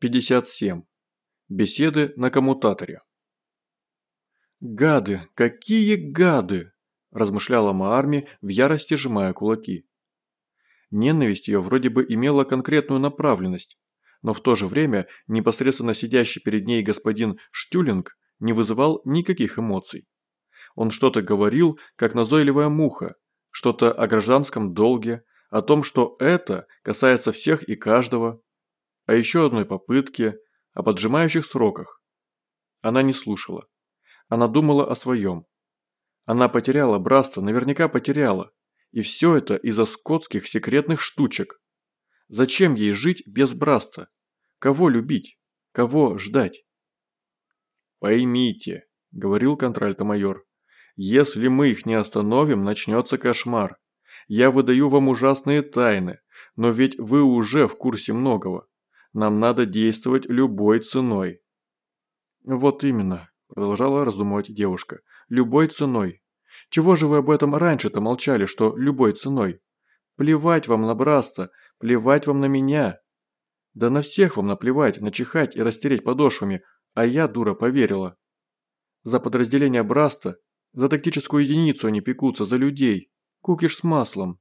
57. Беседы на коммутаторе. «Гады! Какие гады!» – размышляла Маарми, в ярости сжимая кулаки. Ненависть ее вроде бы имела конкретную направленность, но в то же время непосредственно сидящий перед ней господин Штюлинг не вызывал никаких эмоций. Он что-то говорил, как назойливая муха, что-то о гражданском долге, о том, что это касается всех и каждого, о еще одной попытке, о поджимающих сроках. Она не слушала. Она думала о своем. Она потеряла Браста, наверняка потеряла. И все это из-за скотских секретных штучек. Зачем ей жить без Браста? Кого любить? Кого ждать? «Поймите», – говорил контральто-майор, – «если мы их не остановим, начнется кошмар. Я выдаю вам ужасные тайны, но ведь вы уже в курсе многого. Нам надо действовать любой ценой». «Вот именно», – продолжала раздумывать девушка. «Любой ценой. Чего же вы об этом раньше-то молчали, что любой ценой? Плевать вам на Браста, плевать вам на меня. Да на всех вам наплевать, начихать и растереть подошвами, а я, дура, поверила. За подразделение Браста, за тактическую единицу они пекутся, за людей. Кукиш с маслом.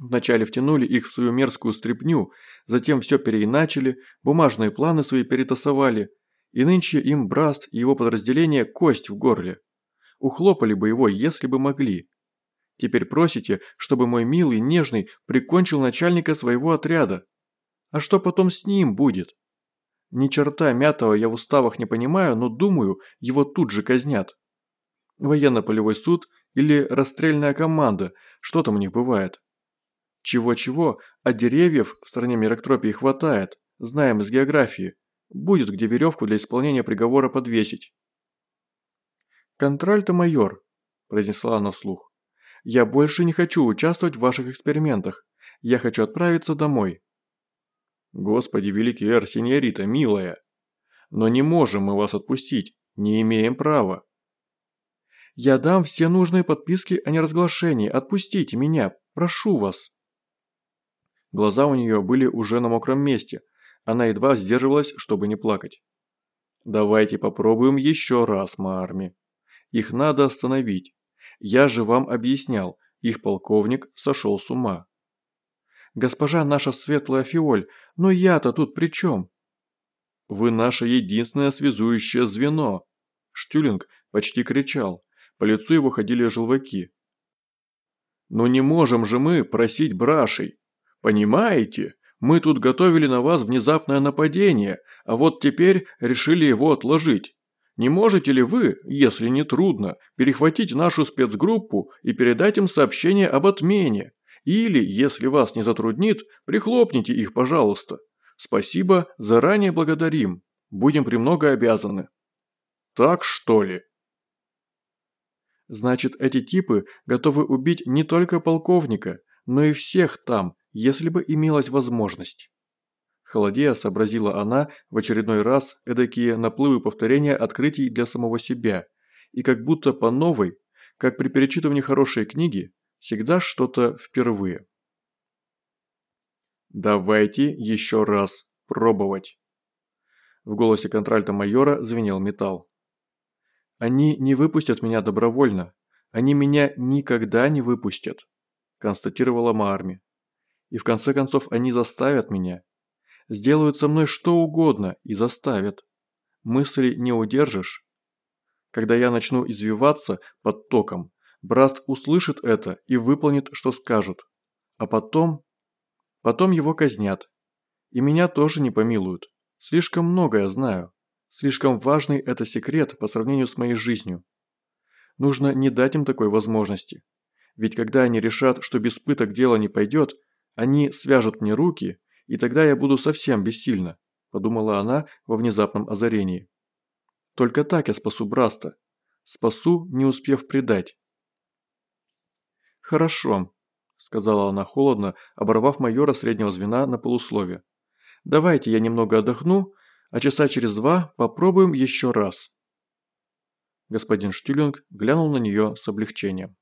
Вначале втянули их в свою мерзкую стряпню, затем все переиначили, бумажные планы свои перетасовали, и нынче им Браст и его подразделение кость в горле. Ухлопали бы его, если бы могли. Теперь просите, чтобы мой милый, нежный прикончил начальника своего отряда. А что потом с ним будет? Ни черта мятого я в уставах не понимаю, но думаю, его тут же казнят. Военно-полевой суд или расстрельная команда, что там у них бывает. Чего-чего, а деревьев в стране Мирактропии хватает, знаем из географии. Будет где веревку для исполнения приговора подвесить. «Контроль-то майор», – произнесла она вслух. «Я больше не хочу участвовать в ваших экспериментах. Я хочу отправиться домой». «Господи, великий эр, синьорита, милая! Но не можем мы вас отпустить, не имеем права». «Я дам все нужные подписки о неразглашении, отпустите меня, прошу вас». Глаза у нее были уже на мокром месте. Она едва сдерживалась, чтобы не плакать. «Давайте попробуем еще раз, Маарми. Их надо остановить. Я же вам объяснял, их полковник сошел с ума». «Госпожа наша светлая фиоль, но я-то тут при чем?» «Вы наше единственное связующее звено!» Штюлинг почти кричал. По лицу его ходили желваки. «Но не можем же мы просить брашей!» Понимаете? Мы тут готовили на вас внезапное нападение, а вот теперь решили его отложить. Не можете ли вы, если не трудно, перехватить нашу спецгруппу и передать им сообщение об отмене? Или, если вас не затруднит, прихлопните их, пожалуйста. Спасибо, заранее благодарим. Будем премного обязаны. Так что ли? Значит, эти типы готовы убить не только полковника, но и всех там, если бы имелась возможность. Холодея сообразила она в очередной раз эдакие наплывы повторения открытий для самого себя, и как будто по новой, как при перечитывании хорошей книги, всегда что-то впервые. «Давайте еще раз пробовать». В голосе контральта майора звенел металл. «Они не выпустят меня добровольно. Они меня никогда не выпустят», констатировала Маарми. И в конце концов они заставят меня. Сделают со мной что угодно и заставят. Мысли не удержишь. Когда я начну извиваться под током, Браст услышит это и выполнит, что скажут. А потом... Потом его казнят. И меня тоже не помилуют. Слишком много я знаю. Слишком важный это секрет по сравнению с моей жизнью. Нужно не дать им такой возможности. Ведь когда они решат, что без пыток дело не пойдет, они свяжут мне руки, и тогда я буду совсем бессильна», – подумала она во внезапном озарении. «Только так я спасу Браста. Спасу, не успев предать». «Хорошо», – сказала она холодно, оборвав майора среднего звена на полуслове. «Давайте я немного отдохну, а часа через два попробуем еще раз». Господин Штюлинг глянул на нее с облегчением.